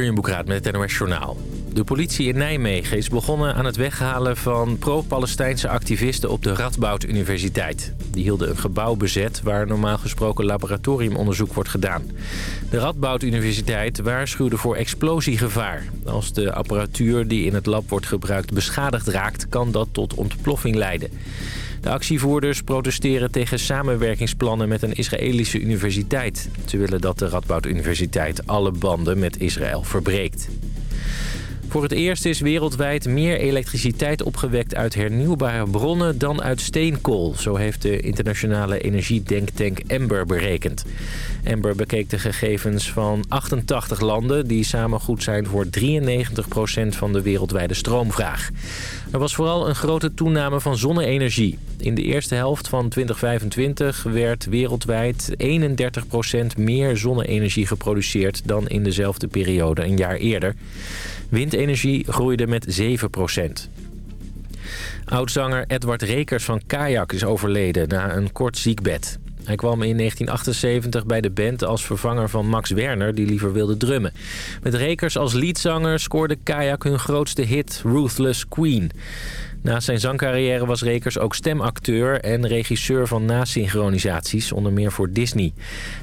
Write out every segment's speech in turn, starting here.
Jurjen met het NOS Journaal. De politie in Nijmegen is begonnen aan het weghalen van pro-Palestijnse activisten op de Radboud Universiteit. Die hielden een gebouw bezet waar normaal gesproken laboratoriumonderzoek wordt gedaan. De Radboud Universiteit waarschuwde voor explosiegevaar. Als de apparatuur die in het lab wordt gebruikt beschadigd raakt, kan dat tot ontploffing leiden. De actievoerders protesteren tegen samenwerkingsplannen met een Israëlische universiteit. Ze willen dat de Radboud Universiteit alle banden met Israël verbreekt. Voor het eerst is wereldwijd meer elektriciteit opgewekt uit hernieuwbare bronnen dan uit steenkool. Zo heeft de internationale energiedenktank Ember berekend. Ember bekeek de gegevens van 88 landen die samen goed zijn voor 93% van de wereldwijde stroomvraag. Er was vooral een grote toename van zonne-energie. In de eerste helft van 2025 werd wereldwijd 31% meer zonne-energie geproduceerd dan in dezelfde periode een jaar eerder. Windenergie groeide met 7% Oudzanger Edward Rekers van Kajak is overleden na een kort ziekbed. Hij kwam in 1978 bij de band als vervanger van Max Werner, die liever wilde drummen. Met Rekers als leadzanger scoorde Kajak hun grootste hit, Ruthless Queen. Na zijn zangcarrière was Rekers ook stemacteur en regisseur van nasynchronisaties, onder meer voor Disney.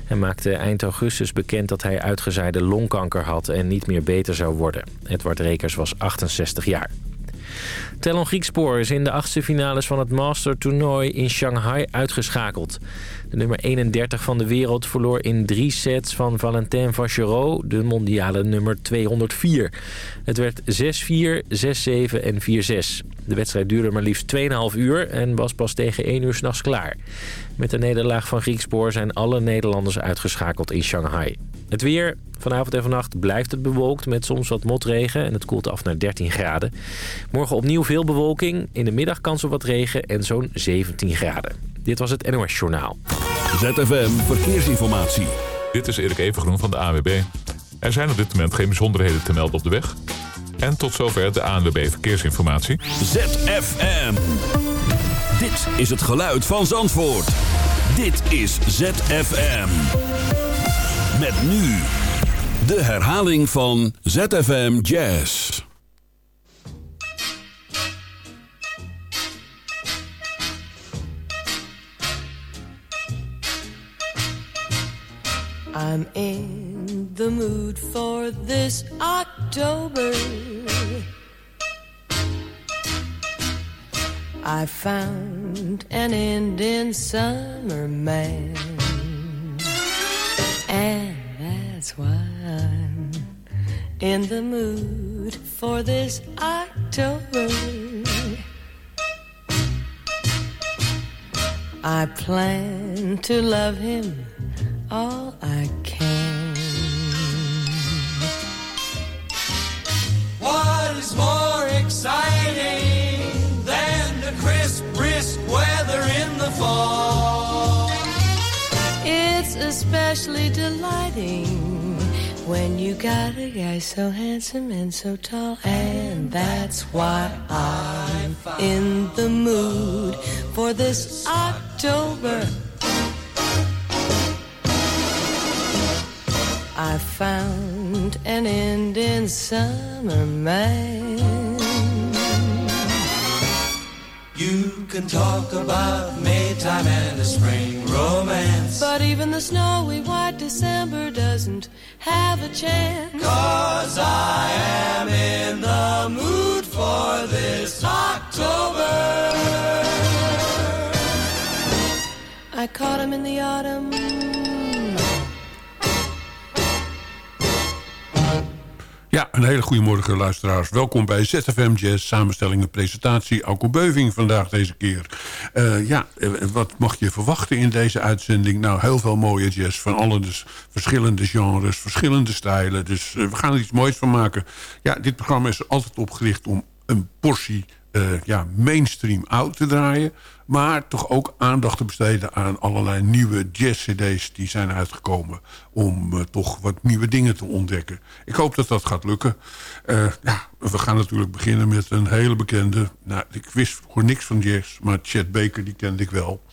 Hij maakte eind augustus bekend dat hij uitgezaaide longkanker had en niet meer beter zou worden. Edward Rekers was 68 jaar. Telon Griekspoor is in de achtste finales van het Master toernooi in Shanghai uitgeschakeld. De nummer 31 van de wereld verloor in drie sets van Valentin Vachereau, de mondiale nummer 204. Het werd 6-4, 6-7 en 4-6. De wedstrijd duurde maar liefst 2,5 uur en was pas tegen 1 uur s'nachts klaar. Met de nederlaag van Griekspoor zijn alle Nederlanders uitgeschakeld in Shanghai. Het weer. Vanavond en vannacht blijft het bewolkt met soms wat motregen en het koelt af naar 13 graden. Morgen opnieuw veel bewolking, in de middag kans op wat regen en zo'n 17 graden. Dit was het NOS Journaal. ZFM Verkeersinformatie. Dit is Erik Evengroen van de AWB. Er zijn op dit moment geen bijzonderheden te melden op de weg. En tot zover de ANWB Verkeersinformatie. ZFM. Dit is het geluid van Zandvoort. Dit is ZFM. Met nu de herhaling van ZFM Jazz. I'm in the mood for this October. I found an Indian summer man. And that's why I'm in the mood for this October. I plan to love him all I can. What is more exciting than the crisp, brisk weather in the fall? It's especially delighting when you got a guy so handsome and so tall, and that's why I'm in the mood for this October. I found an Indian summer man. You can talk about Maytime and a spring romance. But even the snowy white December doesn't have a chance. Cause I am in the mood for this October. I caught him in the autumn. Ja, een hele goede morgen luisteraars. Welkom bij ZFM Jazz, samenstelling en presentatie. Alko Beuving vandaag deze keer. Uh, ja, uh, wat mag je verwachten in deze uitzending? Nou, heel veel mooie jazz van alle dus verschillende genres, verschillende stijlen. Dus uh, we gaan er iets moois van maken. Ja, dit programma is altijd opgericht om een portie ja, mainstream oud te draaien. Maar toch ook aandacht te besteden aan allerlei nieuwe jazz-cd's... die zijn uitgekomen om uh, toch wat nieuwe dingen te ontdekken. Ik hoop dat dat gaat lukken. Uh, ja, we gaan natuurlijk beginnen met een hele bekende... Nou, ik wist voor niks van jazz, maar Chet Baker, die kende ik wel.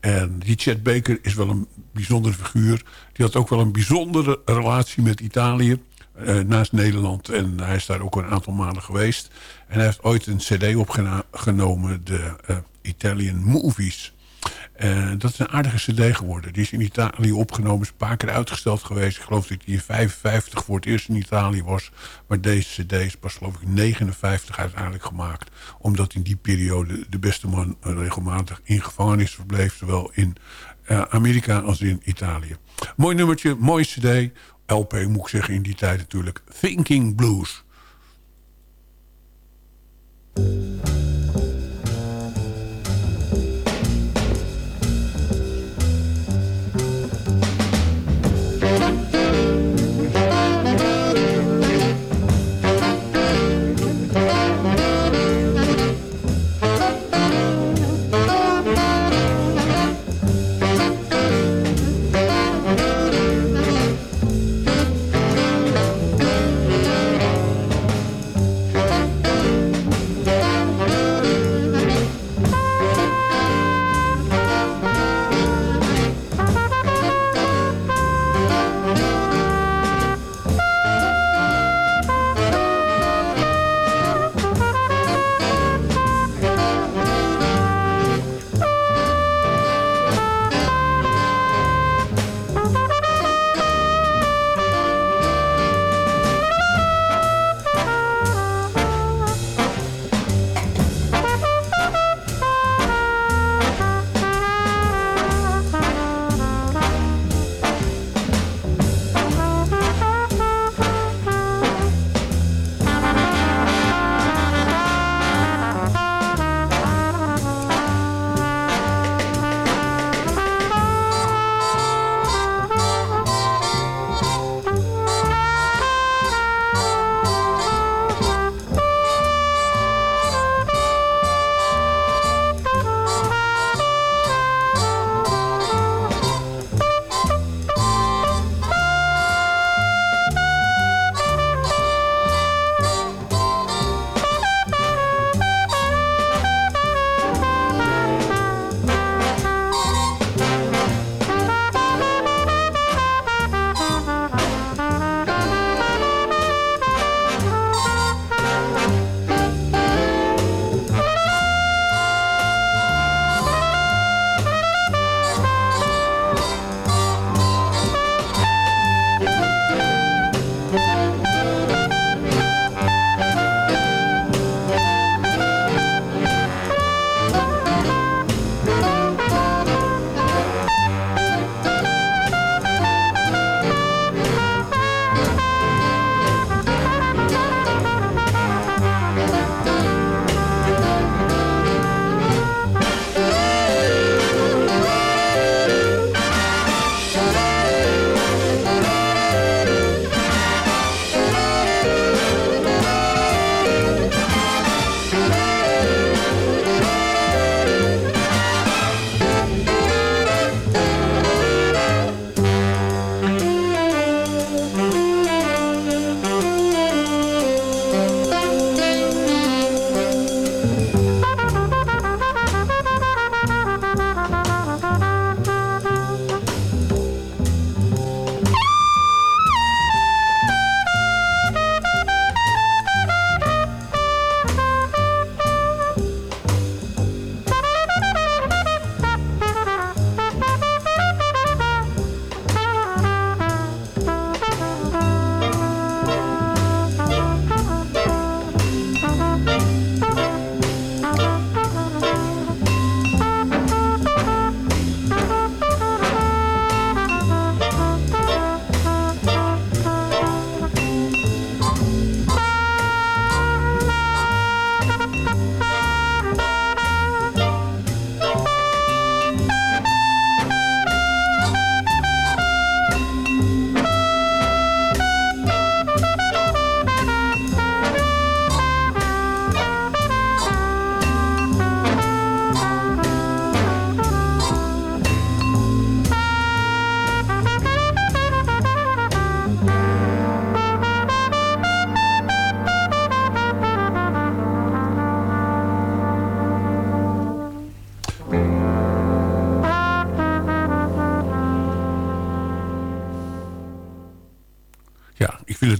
En die Chet Baker is wel een bijzondere figuur. Die had ook wel een bijzondere relatie met Italië. Eh, naast Nederland. En hij is daar ook een aantal maanden geweest. En hij heeft ooit een cd opgenomen, de uh, Italian Movies. Uh, dat is een aardige cd geworden. Die is in Italië opgenomen, is een paar keer uitgesteld geweest. Ik geloof dat hij in 55 voor het eerst in Italië was. Maar deze cd is pas geloof ik 59 uiteindelijk gemaakt. Omdat in die periode de beste man regelmatig in gevangenis verbleef. Zowel in Amerika als in Italië. Mooi nummertje, mooi cd. LP moet ik zeggen in die tijd natuurlijk. Thinking Blues.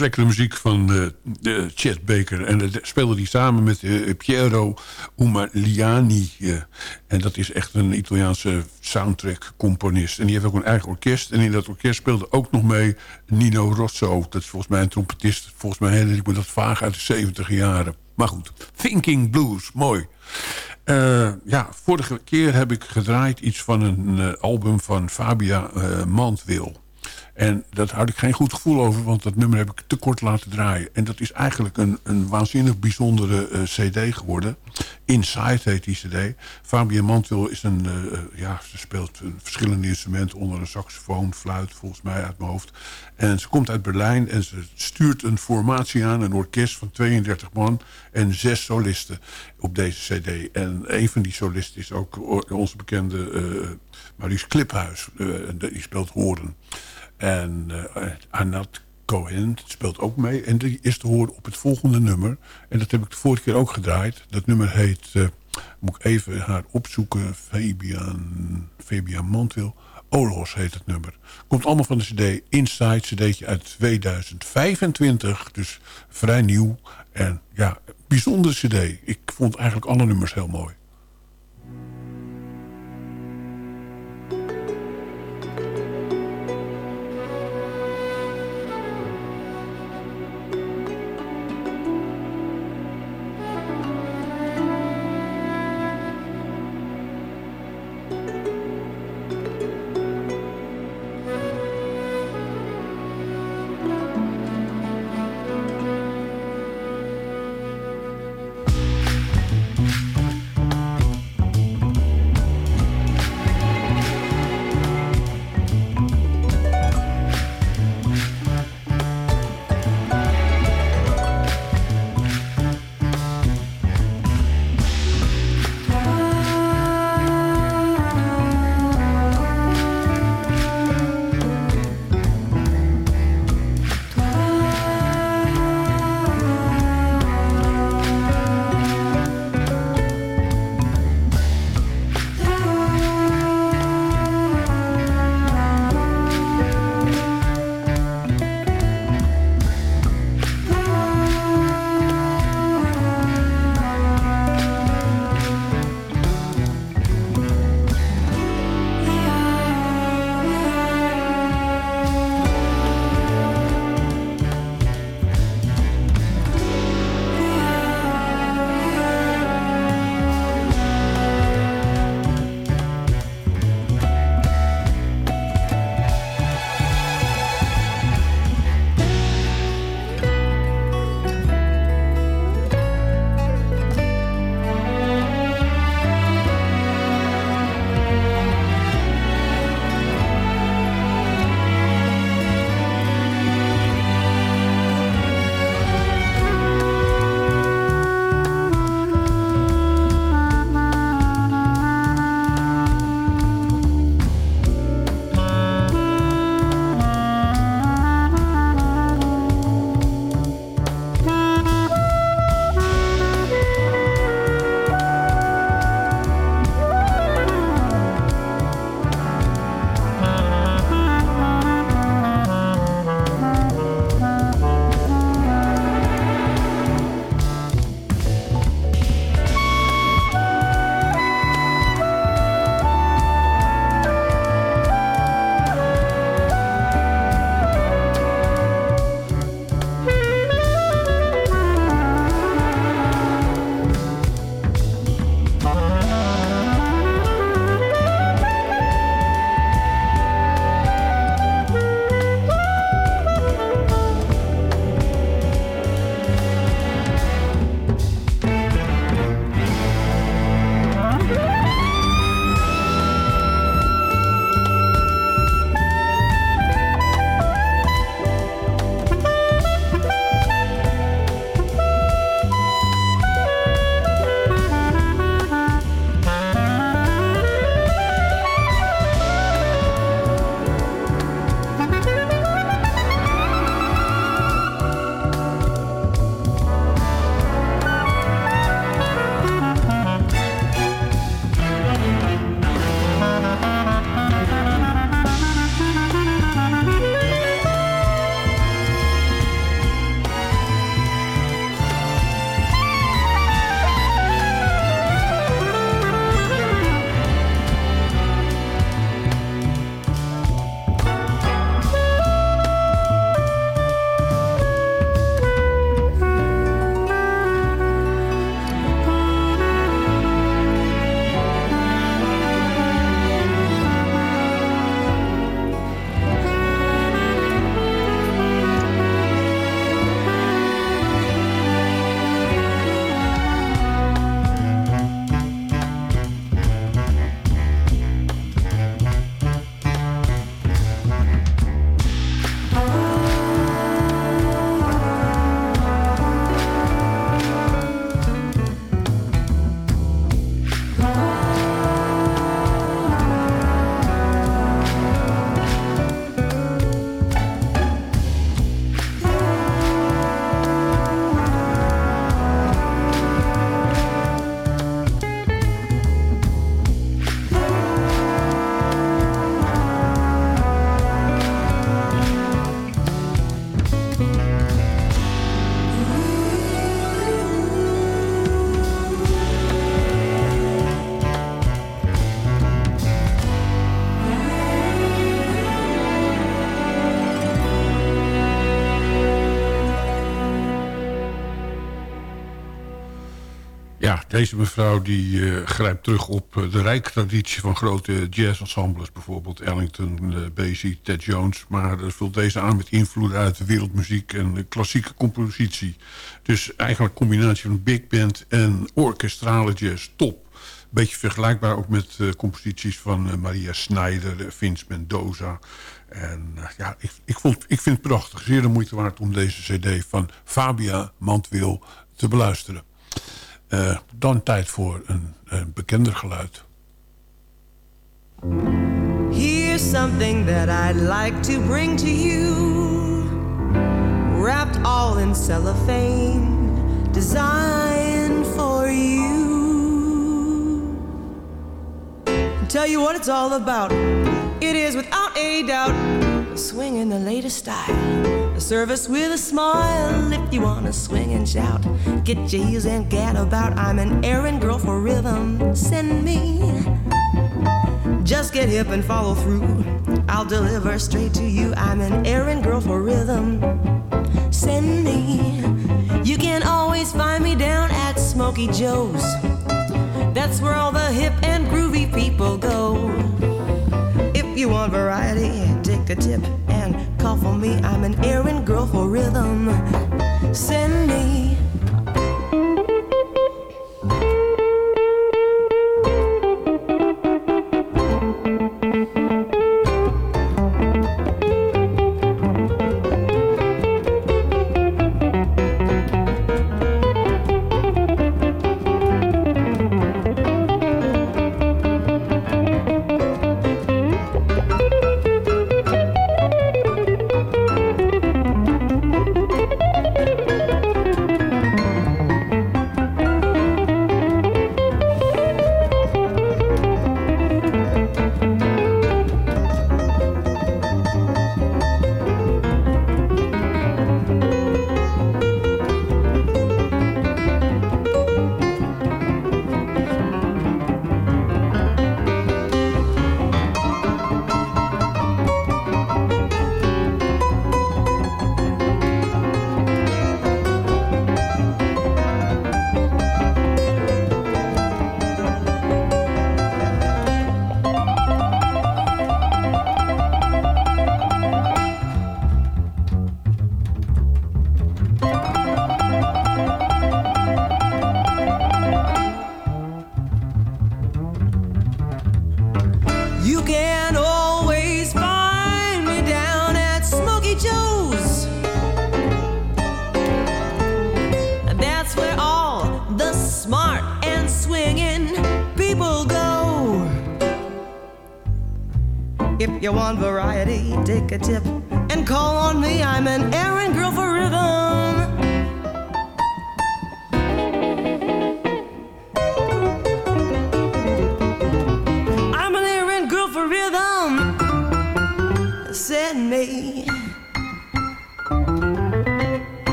Lekkere muziek van uh, de Chet Baker. En dat speelde hij samen met uh, Piero Umaliani. Uh, en dat is echt een Italiaanse soundtrack-componist. En die heeft ook een eigen orkest. En in dat orkest speelde ook nog mee Nino Rosso. Dat is volgens mij een trompetist. Volgens mij herinner ik me dat vaag uit de 70 jaren. Maar goed, Thinking Blues, mooi. Ja, vorige keer heb ik gedraaid iets van een album van Fabia Mandwil. En dat had ik geen goed gevoel over, want dat nummer heb ik te kort laten draaien. En dat is eigenlijk een, een waanzinnig bijzondere uh, cd geworden. Inside heet die cd. Fabian Mantwil is een, uh, ja, ze speelt verschillende instrumenten onder een saxofoon, fluit volgens mij uit mijn hoofd. En ze komt uit Berlijn en ze stuurt een formatie aan, een orkest van 32 man en zes solisten op deze cd. En een van die solisten is ook onze bekende uh, Maurice Kliphuis, die speelt horen. En uh, Anat Cohen speelt ook mee. En die is te horen op het volgende nummer. En dat heb ik de vorige keer ook gedraaid. Dat nummer heet, uh, moet ik even haar opzoeken... Fabian, Fabian Montwil. Olos heet het nummer. Komt allemaal van de cd Inside, cd'tje uit 2025. Dus vrij nieuw. En ja, bijzondere cd. Ik vond eigenlijk alle nummers heel mooi. Deze mevrouw die uh, grijpt terug op uh, de rijke traditie van grote jazzensembles. Bijvoorbeeld Ellington, uh, Ted Jones. Maar vult deze aan met invloeden uit de wereldmuziek en klassieke compositie. Dus eigenlijk een combinatie van big band en orkestrale jazz. Top. Beetje vergelijkbaar ook met composities van Maria Schneider, Vince Mendoza. En ja, ik, ik, vond, ik vind het prachtig. Zeer de moeite waard om deze cd van Fabia Mantwil te beluisteren. Uh, dan tijd voor een, een bekender geluid. Here's something that I'd like to bring to you. Wrapped all in cellophane, designed for you. Tell you what it's all about. It is without a doubt swinging the latest style. Service with a smile if you wanna swing and shout. Get heels and get about. I'm an errand girl for rhythm. Send me. Just get hip and follow through. I'll deliver straight to you. I'm an errand girl for rhythm. Send me. You can always find me down at Smoky Joe's. That's where all the hip and groovy people go. If you want variety, take a tip and call for me. I'm an errand girl for rhythm. Send me.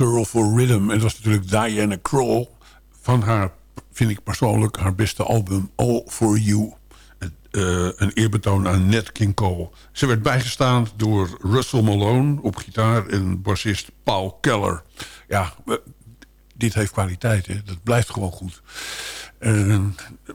Girl for rhythm. En dat was natuurlijk Diana Krall van haar, vind ik persoonlijk, haar beste album All For You. Uh, een eerbetoon aan Nat King Cole. Ze werd bijgestaan door Russell Malone op gitaar en bassist Paul Keller. Ja, dit heeft kwaliteit, dat blijft gewoon goed.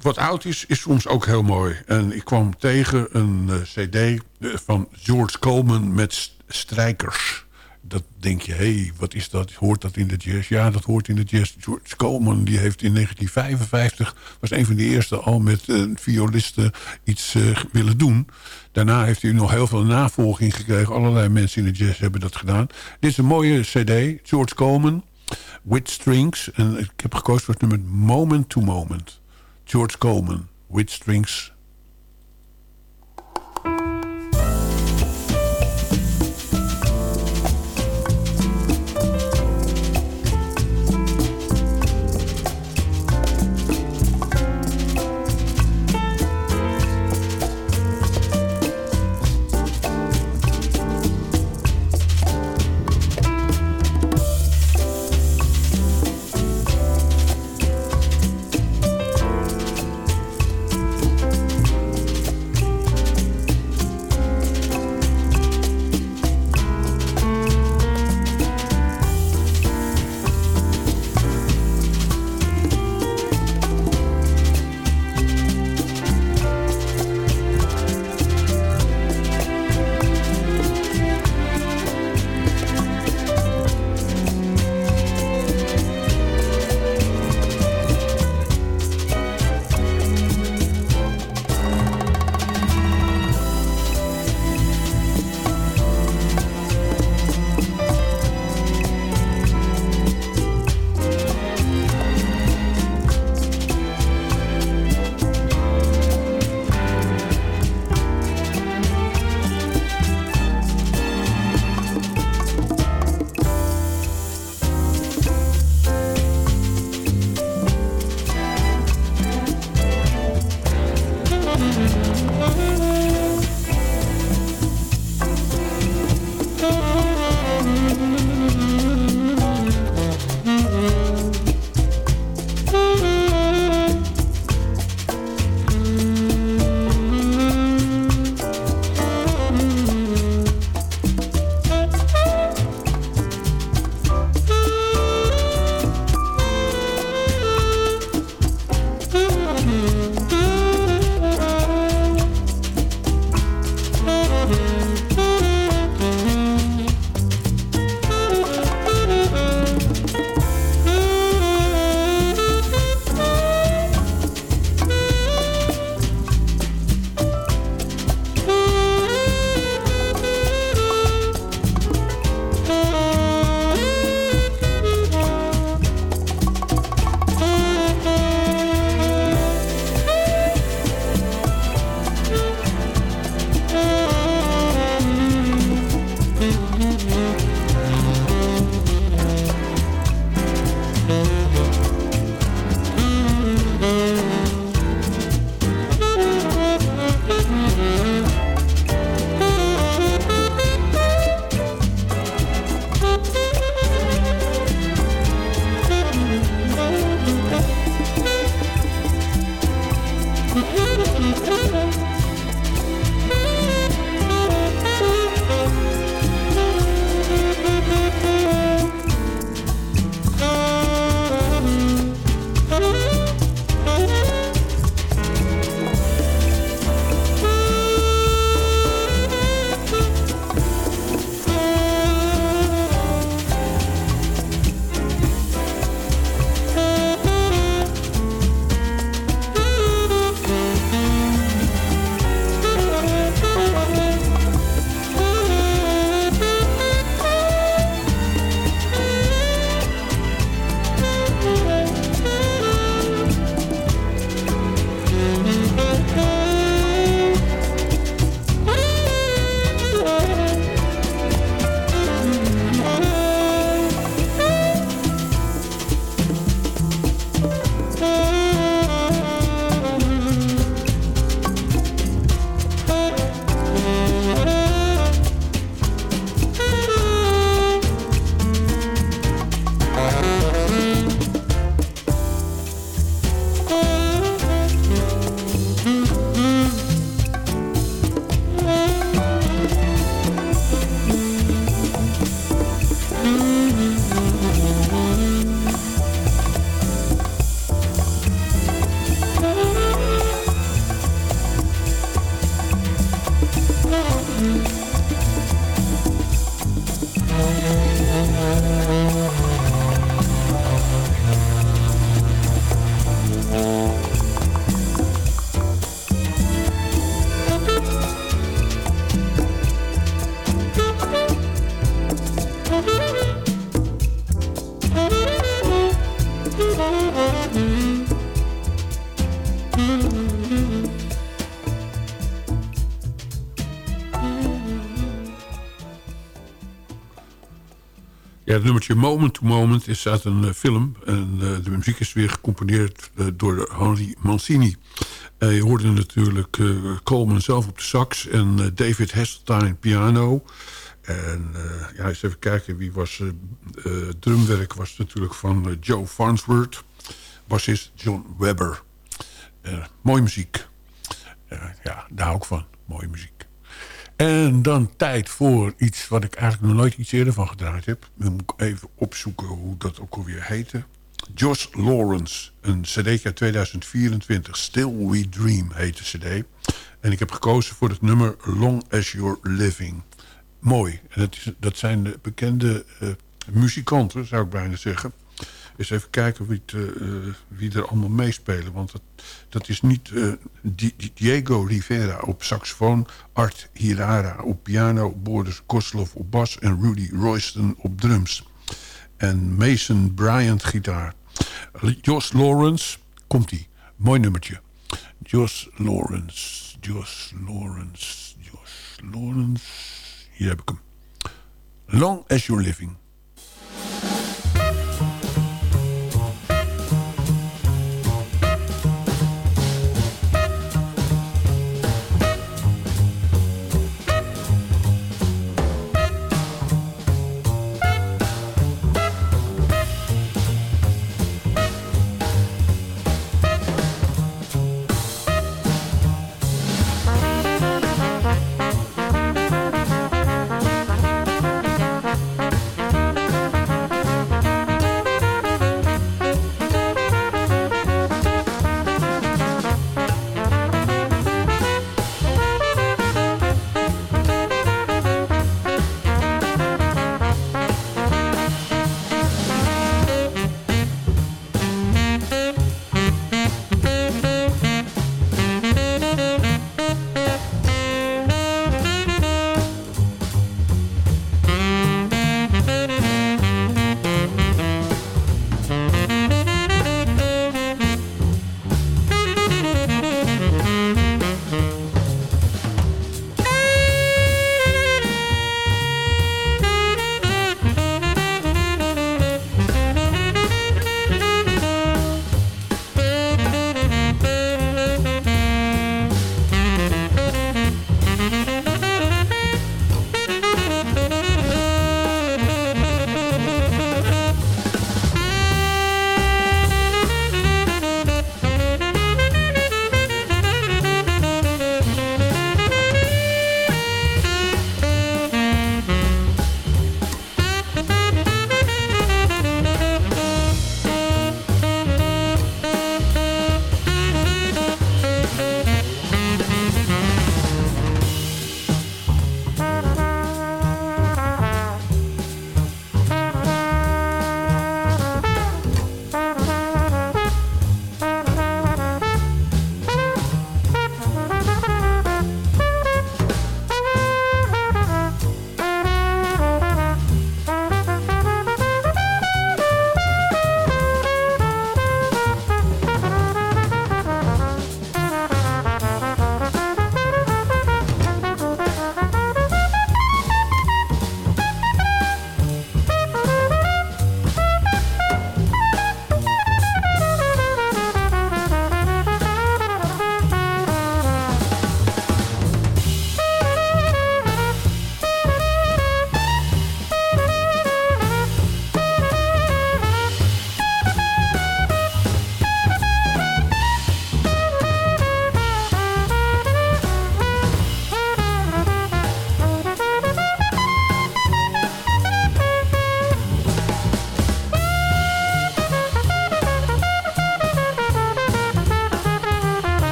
Wat oud is, is soms ook heel mooi. En ik kwam tegen een uh, cd van George Coleman met strijkers dat denk je, hé, hey, wat is dat? Hoort dat in de jazz? Ja, dat hoort in de jazz. George Coleman die heeft in 1955... was een van de eerste al met uh, violisten iets uh, willen doen. Daarna heeft hij nog heel veel navolging gekregen. Allerlei mensen in de jazz hebben dat gedaan. Dit is een mooie cd, George Coleman, With Strings. En ik heb gekozen voor het nummer Moment to Moment. George Coleman, With Strings Ja, het nummertje Moment to Moment is uit een uh, film. En uh, de muziek is weer gecomponeerd uh, door Henri Mancini. je hoorde natuurlijk Coleman zelf op de sax en David Heseltine piano. En ja, eens even kijken, wie was... drumwerk was natuurlijk van Joe Farnsworth. Bassist John Webber. mooie muziek. ja, daar ik van. Mooie muziek. En dan tijd voor iets wat ik eigenlijk nog nooit iets eerder van gedraaid heb. Dan moet ik even opzoeken hoe dat ook alweer heette. Josh Lawrence, een cd uit 2024. Still We Dream heet de cd. En ik heb gekozen voor het nummer Long As You're Living. Mooi. En dat, is, dat zijn de bekende uh, muzikanten, zou ik bijna zeggen. Eens even kijken wie, het, uh, wie er allemaal meespelen. Want dat, dat is niet uh, Diego Rivera op saxofoon... Art Hirara op piano... Boris Koslov op bas en Rudy Royston op drums. En Mason Bryant gitaar. Jos Lawrence, komt-ie. Mooi nummertje. Jos Lawrence, Jos Lawrence, Jos Lawrence. Hier heb ik hem. Long as you're living.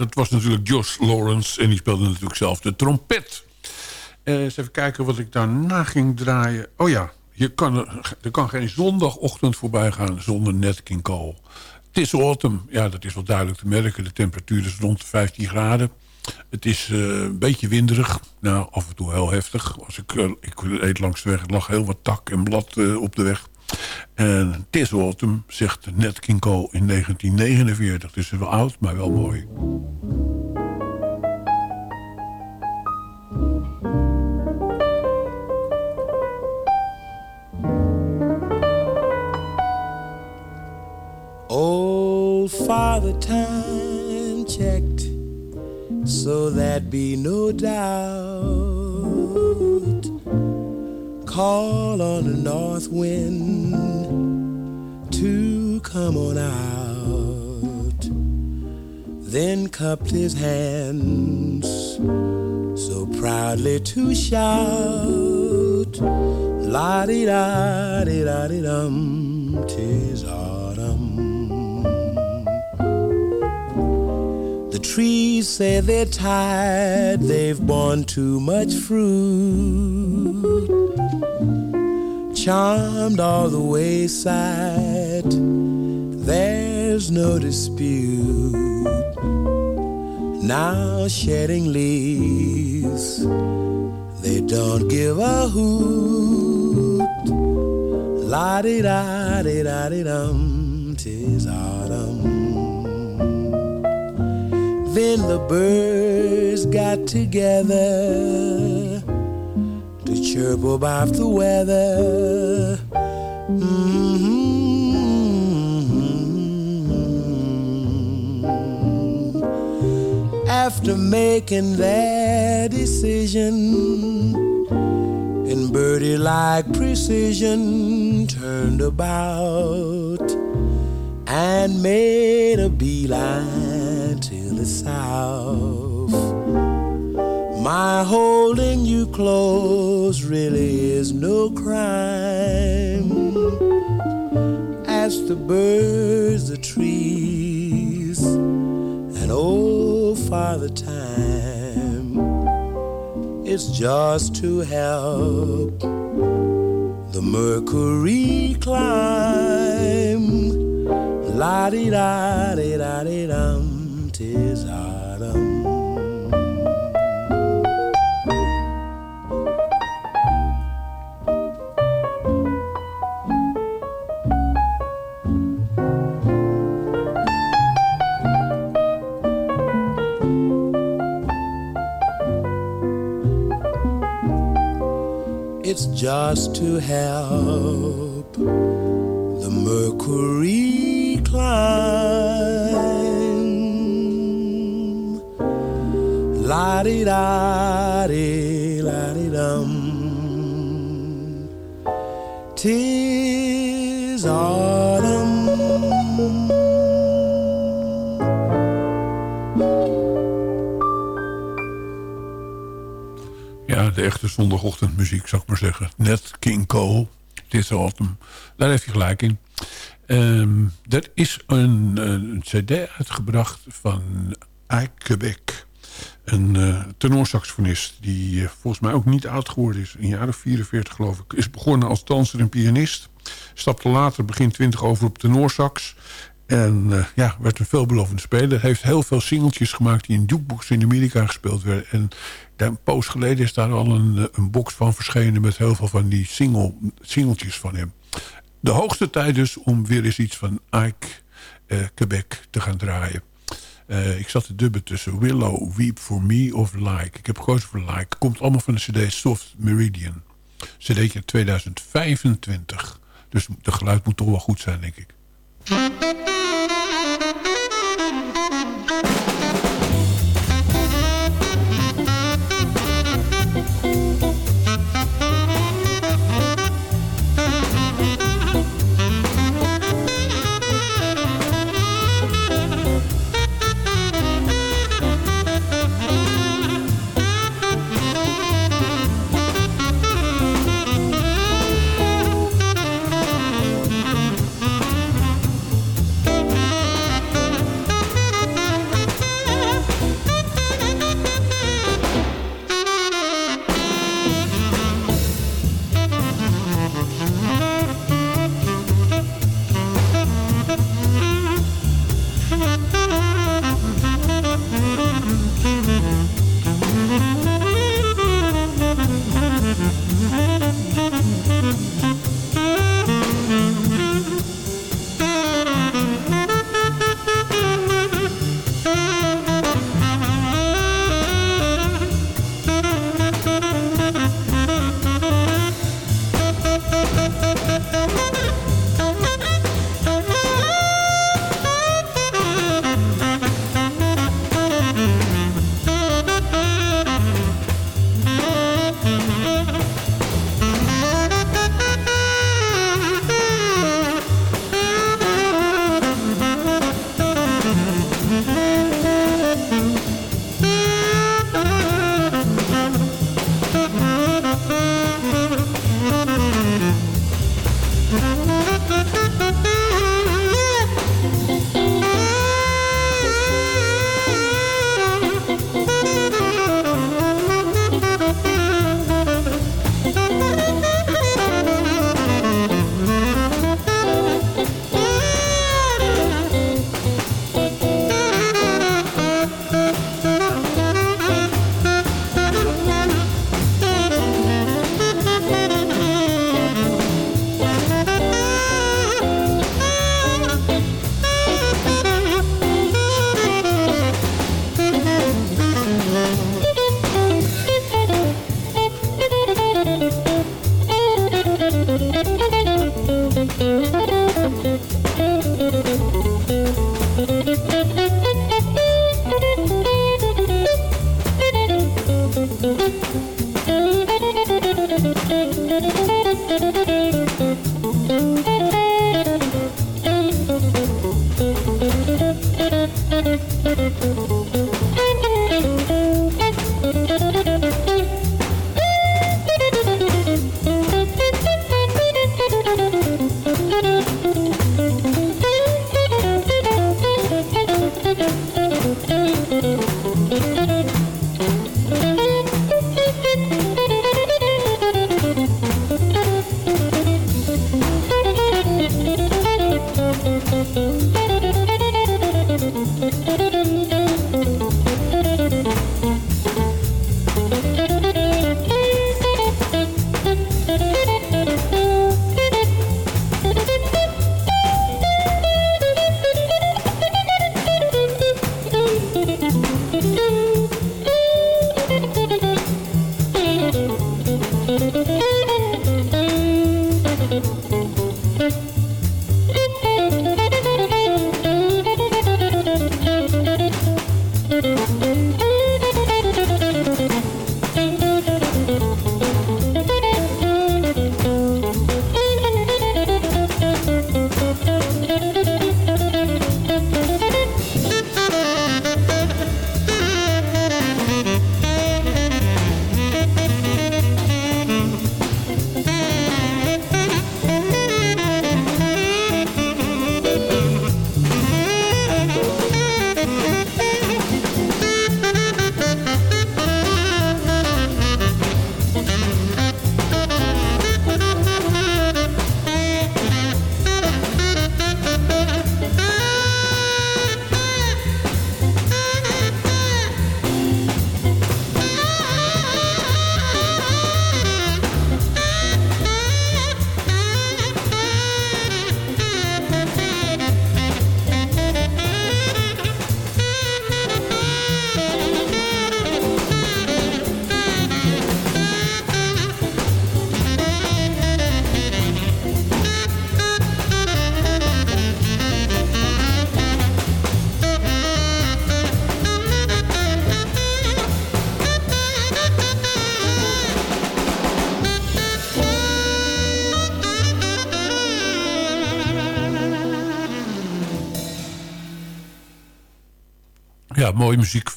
Dat was natuurlijk Josh Lawrence. En die speelde natuurlijk zelf de trompet. Uh, eens even kijken wat ik daarna ging draaien. Oh ja, je kan er, kan geen zondagochtend voorbij gaan zonder Nat King Cole. Het is autumn. Ja, dat is wel duidelijk te merken. De temperatuur is rond de 15 graden. Het is uh, een beetje winderig. Nou, af en toe heel heftig. Als ik, uh, ik reed langs de weg, er lag heel wat tak en blad op de weg. En het is autumn, zegt Nat King Cole in 1949. Het is wel oud, maar wel mooi. Old Father Time checked so that be no doubt. Call on the north wind to come on out. Then cupped his hands so proudly to shout, La di da di da di dum, tis autumn. The trees say they're tired, they've borne too much fruit. Charmed all the wayside, there's no dispute. Now shedding leaves, they don't give a hoot. La di da di da di dum, tis autumn. Then the birds got together to chirp about the weather. Mm-hmm. After making their decision, in birdie like precision, turned about and made a beeline to the south. My holding you close really is no crime. As the birds, the trees, and old Father Time, it's just to help the mercury climb. La di da di da di dum, tis autumn. It's just to help the mercury climb. La di da echte zondagochtendmuziek, zou ik maar zeggen. Net King Cole, dit autumn. Daar heeft hij gelijk in. Um, er is een, cd uitgebracht van Ike Quebec. Een uh, die uh, volgens mij ook niet oud geworden is. Een jaar of 44 geloof ik. Is begonnen als danser en pianist. Stapte later begin 20 over op tenorsax. En uh, ja, werd een veelbelovende speler. Heeft heel veel singeltjes gemaakt die in jukebox in Amerika gespeeld werden. En een poos geleden is daar al een, een box van verschenen... met heel veel van die single, singeltjes van hem. De hoogste tijd dus om weer eens iets van Ike uh, Quebec te gaan draaien. Ik zat te dubben tussen Willow, Weep For Me of Like. Ik heb gekozen voor Like. Komt allemaal van de cd Soft Meridian. Cd'tje 2025. Dus de geluid moet toch wel goed zijn, denk ik.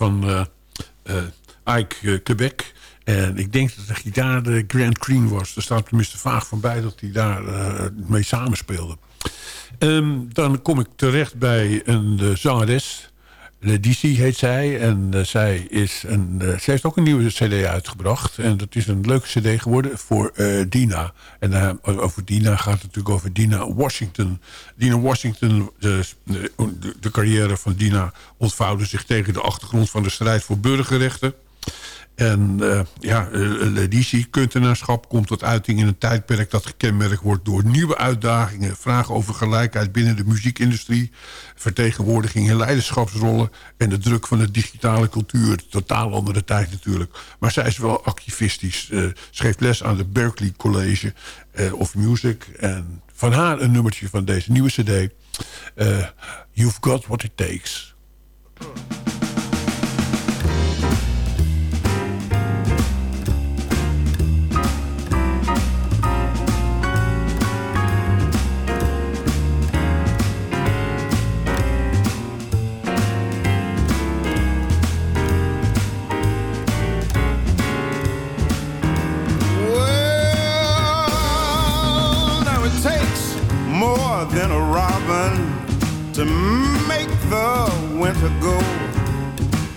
Van eh eh, Ike eh, Quebec. En ik denk dat de gitaar de Grant Green was. Er staat tenminste vaag van bij dat hij daar mee samenspeelde. Ehm, dan kom ik terecht bij een zangeres. Ledici heet zij. En eh, zij, is een, eh, zij heeft ook een nieuwe cd uitgebracht. En dat is een leuke cd geworden voor eh, Dina. En over Dina gaat het natuurlijk over Dina Washington. Dina Washington, de, de, de carrière van Dina ontvouwde zich tegen de achtergrond van de strijd voor burgerrechten. En uh, ja, Ledici kunstenaarschap komt tot uiting in een tijdperk dat gekenmerkt wordt door nieuwe uitdagingen, vragen over gelijkheid binnen de muziekindustrie, vertegenwoordiging en leiderschapsrollen en de druk van de digitale cultuur. Totaal andere tijd natuurlijk. Maar zij is wel activistisch. Ze geeft les aan de Berklee College of Music. En van haar een nummertje van deze nieuwe cd. You've Got What It Takes.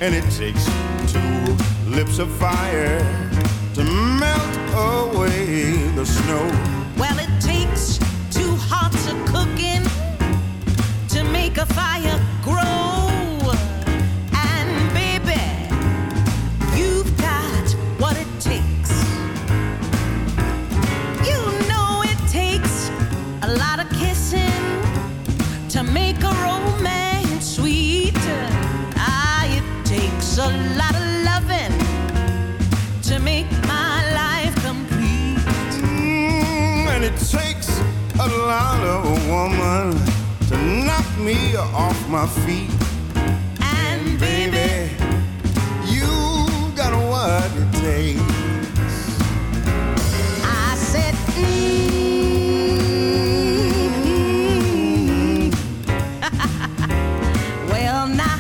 And it takes two lips of fire to melt away the snow. Well, it takes two hearts of cooking to make a fire grow. Takes a of a woman to knock me off my feet. And baby, you got what it takes. I said, mm, well, now,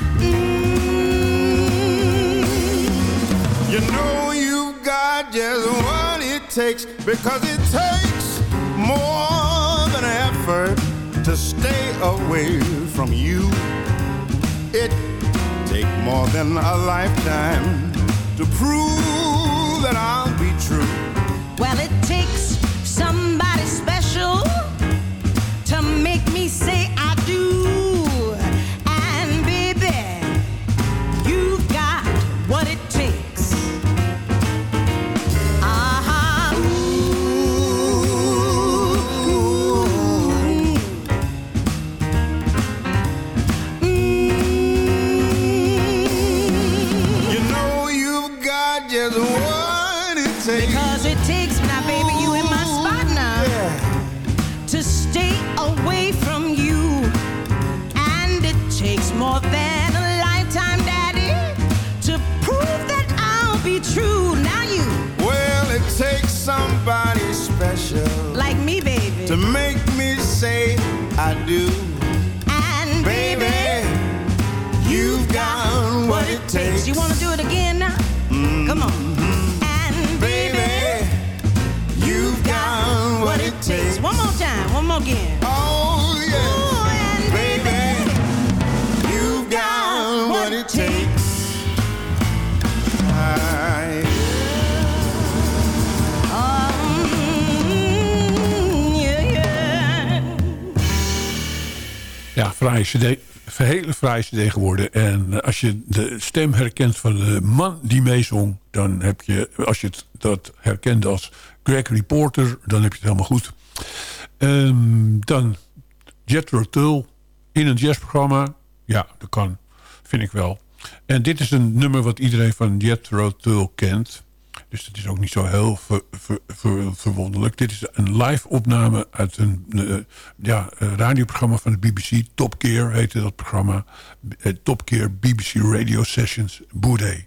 You know you got just what it takes because it takes than a lifetime to prove Ja, fraaie cd. Hele fraaie cd geworden. En eh, als je de stem herkent van de man die meezong... dan heb je, als je het, dat herkent als Gregory Porter... dan heb je het helemaal goed. Ehm, dan Jethro Tull in een jazzprogramma. Ja, dat kan. Vind ik wel. En dit is een nummer wat iedereen van Jethro Tull kent. Dus dat is ook niet zo heel ver- ver- ver- verwonderlijk. Dit is een live opname uit een eh, radioprogramma van de BBC. Top Gear heette dat programma. Eh, Top Gear BBC Radio Sessions Boudet.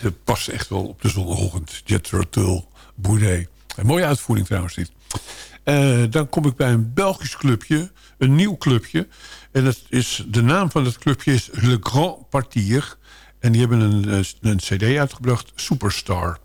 Die past echt wel op de zondagochtend. Jethro Tull, Boudet. Een mooie uitvoering trouwens dit. Eh, dan kom ik bij een Belgisch clubje. Een nieuw clubje. En dat is, de naam van het clubje is Le Grand Partier. En die hebben een, een cd uitgebracht, Superstar.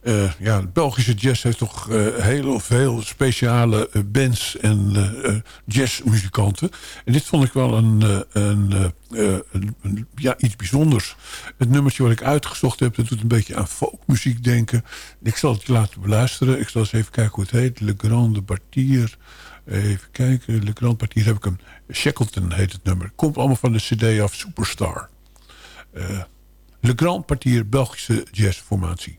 Eh, ja, Belgische jazz heeft toch eh, heel veel speciale eh, bands en eh, jazzmuzikanten. En dit vond ik wel een, een, een- ja, iets bijzonders. Het nummertje wat ik uitgezocht heb, dat doet een beetje aan folkmuziek denken. Ik zal het je laten beluisteren. Ik zal eens even kijken hoe het heet. Le Grande Partier. Even kijken, Le Grand Partier heb ik hem. Shackleton heet het nummer. Komt allemaal van de cd af Superstar. Le Grand Partier, Belgische jazzformatie.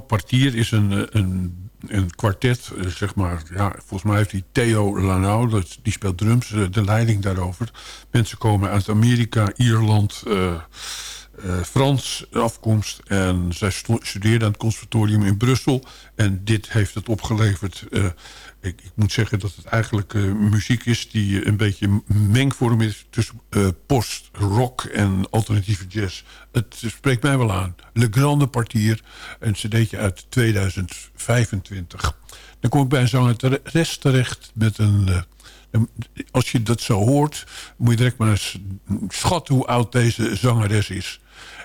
Partier is een, eh, een, een kwartet, eh, zeg maar. Ja, volgens mij heeft hij Theo Lanau, dat, die speelt drums, eh, de leiding daarover. Mensen komen uit Amerika, Ierland, Frans afkomst. En zij stu- studeerde aan het conservatorium in Brussel. En dit heeft het opgeleverd. Ik, ik moet zeggen dat het eigenlijk eh, muziek is die eh, een beetje mengvorm is tussen eh, post, rock en alternatieve jazz. Het spreekt mij wel aan. Le Grande Partier, een cd'tje uit 2025. Dan kom ik bij een zangeres terecht met een... als je dat zo hoort, moet je direct maar eens schatten hoe oud deze zangeres is.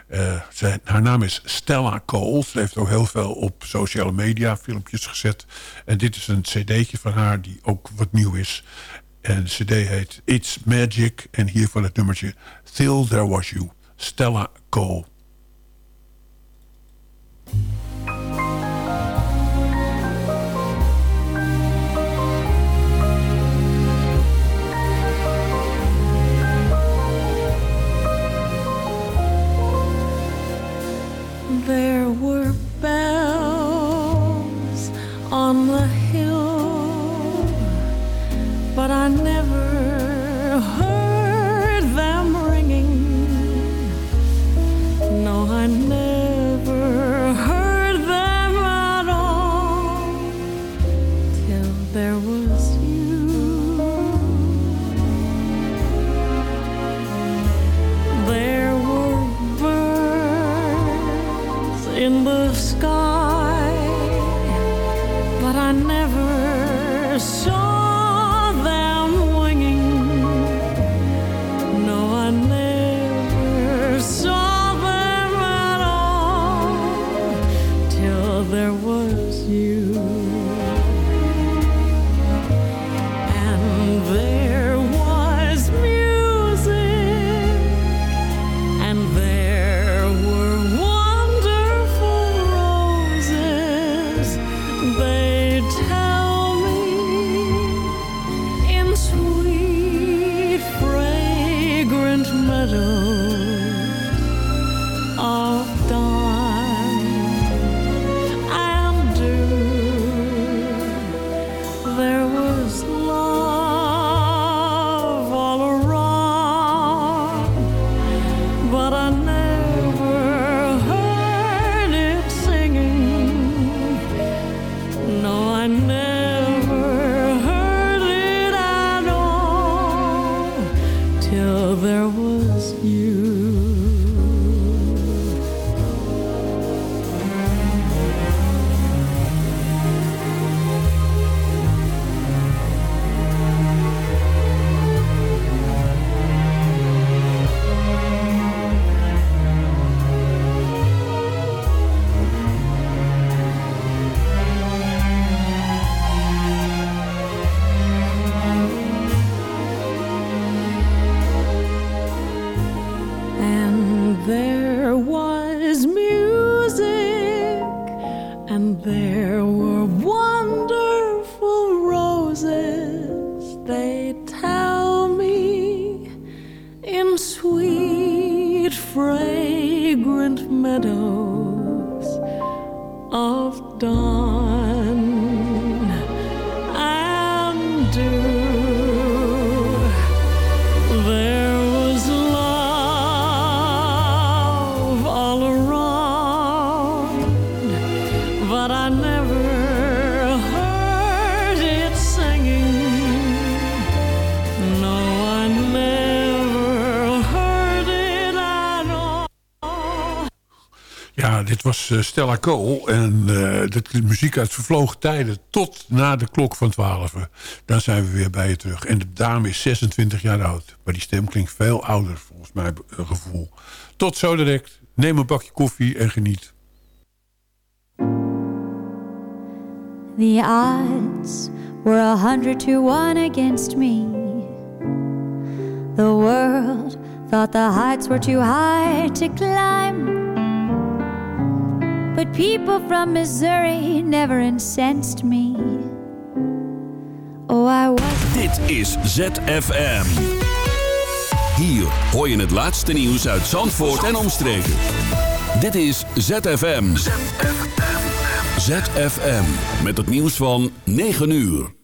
Eh, zij, haar naam is Stella Cole. Ze heeft ook heel veel op sociale media filmpjes gezet. En dit is een cd'tje van haar die ook wat nieuw is. En de cd heet It's Magic. En hiervan het nummertje Till There Was You. Stella Cole. There were bells on the hill, but I never heard dit was eh, Stella Cole. En eh dit is muziek uit vervlogen tijden tot na de klok van 12. Dan zijn we weer bij je terug. En de dame is 26 jaar oud. Maar die stem klinkt veel ouder, volgens mijn eh, gevoel. Tot zo direct. Neem een bakje koffie en geniet. The odds were a hundred to one against me. The world thought the heights were too high to climb. But people from Missouri never incensed me. Oh, I was. Dit is ZFM. Hier hoor je het laatste nieuws uit Zandvoort en omstreken. Dit is ZFM. ZFM. ZFM. Met het nieuws van 9 uur.